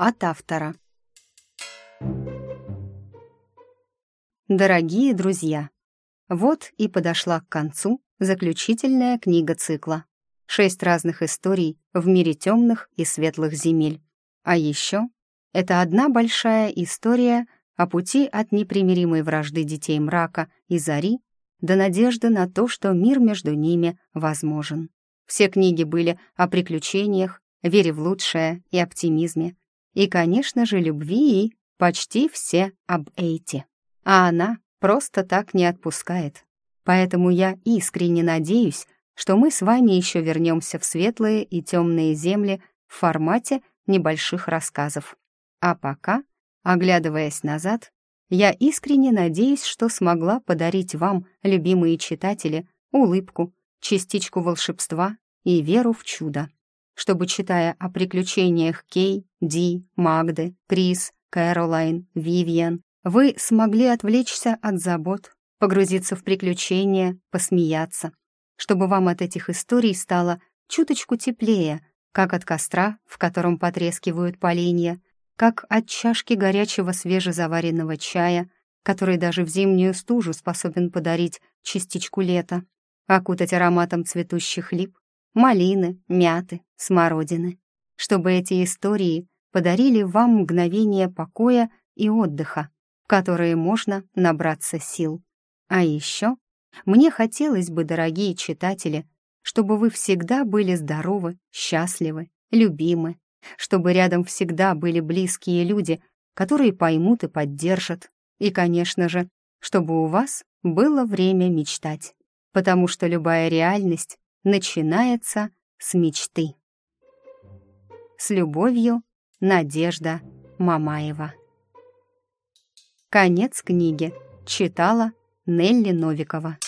От автора. Дорогие друзья, вот и подошла к концу заключительная книга цикла. Шесть разных историй в мире темных и светлых земель. А еще это одна большая история о пути от непримиримой вражды детей мрака и зари до надежды на то, что мир между ними возможен. Все книги были о приключениях, вере в лучшее и оптимизме. И, конечно же, любви и почти все об Эйте. А она просто так не отпускает. Поэтому я искренне надеюсь, что мы с вами еще вернемся в светлые и темные земли в формате небольших рассказов. А пока, оглядываясь назад, я искренне надеюсь, что смогла подарить вам, любимые читатели, улыбку, частичку волшебства и веру в чудо, чтобы, читая о приключениях Кей, Ди, Магды, Крис, Кэролайн, Вивиан, вы смогли отвлечься от забот, погрузиться в приключения, посмеяться, чтобы вам от этих историй стало чуточку теплее, как от костра, в котором потрескивают поленья, как от чашки горячего свежезаваренного чая, который даже в зимнюю стужу способен подарить частичку лета, окутать ароматом цветущих лип, малины, мяты, смородины, чтобы эти истории подарили вам мгновение покоя и отдыха, в которые можно набраться сил. А еще мне хотелось бы, дорогие читатели, чтобы вы всегда были здоровы, счастливы, любимы, чтобы рядом всегда были близкие люди, которые поймут и поддержат, и, конечно же, чтобы у вас было время мечтать, потому что любая реальность начинается с мечты. С любовью, Надежда Мамаева. Конец книги. Читала Нелли Новикова.